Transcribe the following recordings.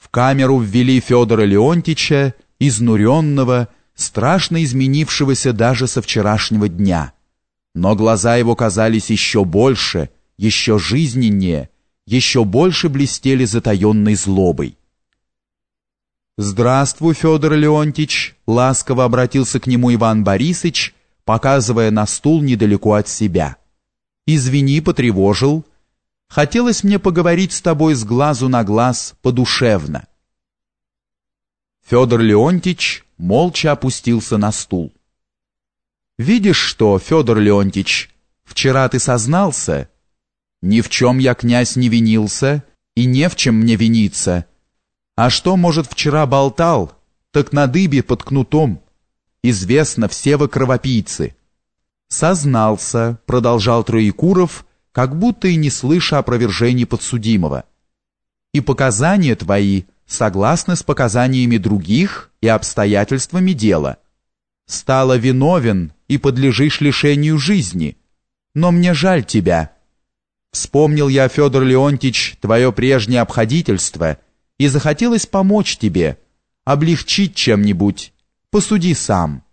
В камеру ввели Федора Леонтича, изнуренного, страшно изменившегося даже со вчерашнего дня. Но глаза его казались еще больше, еще жизненнее, еще больше блестели затаенной злобой. «Здравствуй, Федор Леонтич!» — ласково обратился к нему Иван Борисович, показывая на стул недалеко от себя. «Извини, потревожил. Хотелось мне поговорить с тобой с глазу на глаз подушевно». Федор Леонтич молча опустился на стул. «Видишь что, Федор Леонтич, вчера ты сознался? Ни в чем я, князь, не винился, и не в чем мне виниться. А что, может, вчера болтал, так на дыбе под кнутом. Известно, все вы кровопийцы». «Сознался», — продолжал Троекуров, как будто и не слыша опровержений подсудимого. «И показания твои согласны с показаниями других и обстоятельствами дела. Стало виновен и подлежишь лишению жизни. Но мне жаль тебя. Вспомнил я, Федор Леонтич, твое прежнее обходительство и захотелось помочь тебе, облегчить чем-нибудь. Посуди сам.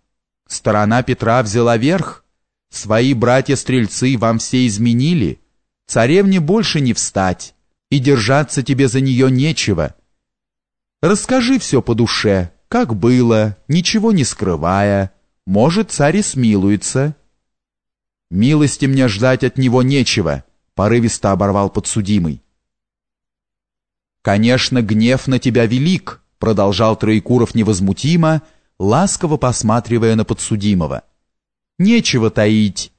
Сторона Петра взяла верх. Свои братья-стрельцы вам все изменили. Царевне больше не встать, и держаться тебе за нее нечего. Расскажи все по душе, как было, ничего не скрывая. Может, царь и смилуется. Милости мне ждать от него нечего, порывисто оборвал подсудимый. Конечно, гнев на тебя велик, продолжал Троекуров невозмутимо, ласково посматривая на подсудимого. Нечего таить.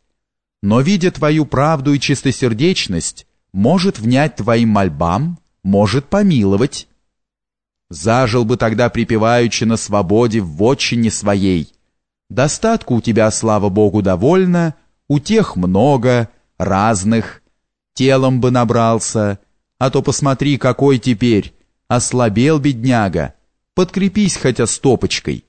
Но, видя твою правду и чистосердечность, может внять твоим мольбам, может помиловать. Зажил бы тогда припеваючи на свободе в вотчине своей. Достатку у тебя, слава Богу, довольно, у тех много, разных. Телом бы набрался, а то посмотри, какой теперь, ослабел бедняга. Подкрепись хотя стопочкой.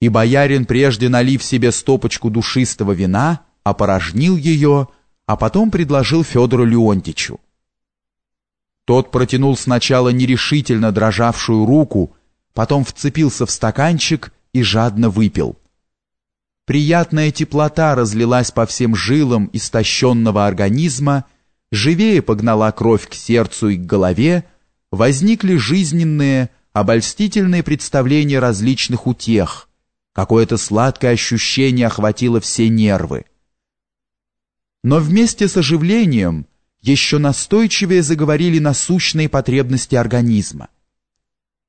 И боярин, прежде налив себе стопочку душистого вина, опорожнил ее, а потом предложил Федору Леонтичу. Тот протянул сначала нерешительно дрожавшую руку, потом вцепился в стаканчик и жадно выпил. Приятная теплота разлилась по всем жилам истощенного организма, живее погнала кровь к сердцу и к голове, возникли жизненные, обольстительные представления различных утех, какое-то сладкое ощущение охватило все нервы. Но вместе с оживлением – еще настойчивее заговорили насущные потребности организма.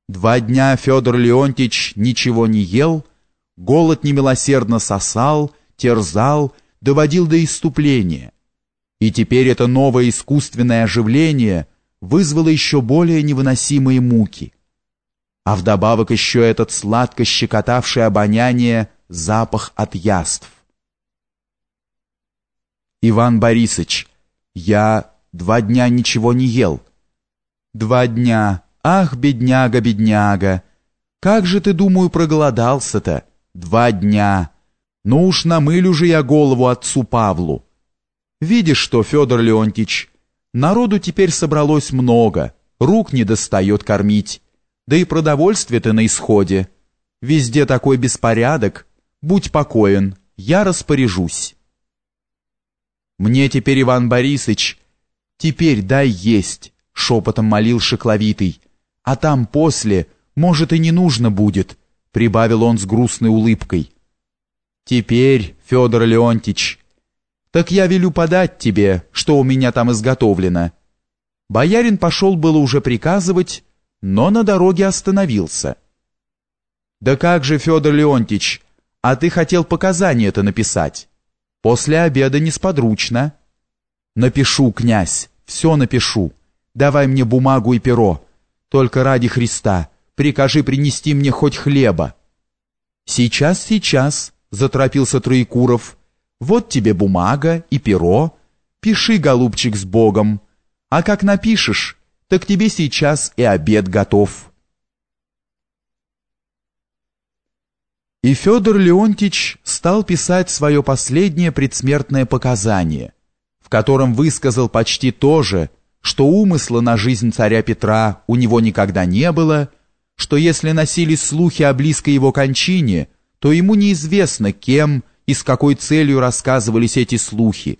Два дня Федор Леонтьевич ничего не ел, голод немилосердно сосал, терзал, доводил до иступления. И теперь это новое искусственное оживление вызвало еще более невыносимые муки. А вдобавок еще этот сладко щекотавший обоняние запах от яств. Иван Борисович, я два дня ничего не ел. Два дня. Ах, бедняга, бедняга. Как же ты, думаю, проголодался-то? Два дня. Ну уж намылю же я голову отцу Павлу. Видишь что, Федор Леонтьевич, народу теперь собралось много, рук не достает кормить. Да и продовольствие-то на исходе. Везде такой беспорядок. Будь покоен, я распоряжусь. Мне теперь, Иван Борисович, теперь дай есть, шепотом молил Шекловитый. А там после, может, и не нужно будет, прибавил он с грустной улыбкой. Теперь, Федор Леонтич, так я велю подать тебе, что у меня там изготовлено. Боярин пошел было уже приказывать, но на дороге остановился. Да как же, Федор Леонтич, а ты хотел показания это написать? После обеда несподручно. Напишу, князь, все напишу. Давай мне бумагу и перо. Только ради Христа, прикажи принести мне хоть хлеба. Сейчас, сейчас, заторопился Троекуров. Вот тебе бумага и перо. Пиши, голубчик, с Богом. А как напишешь, так тебе сейчас и обед готов. И Федор Леонтич стал писать свое последнее предсмертное показание, в котором высказал почти то же, что умысла на жизнь царя Петра у него никогда не было, что если носились слухи о близкой его кончине, то ему неизвестно, кем и с какой целью рассказывались эти слухи,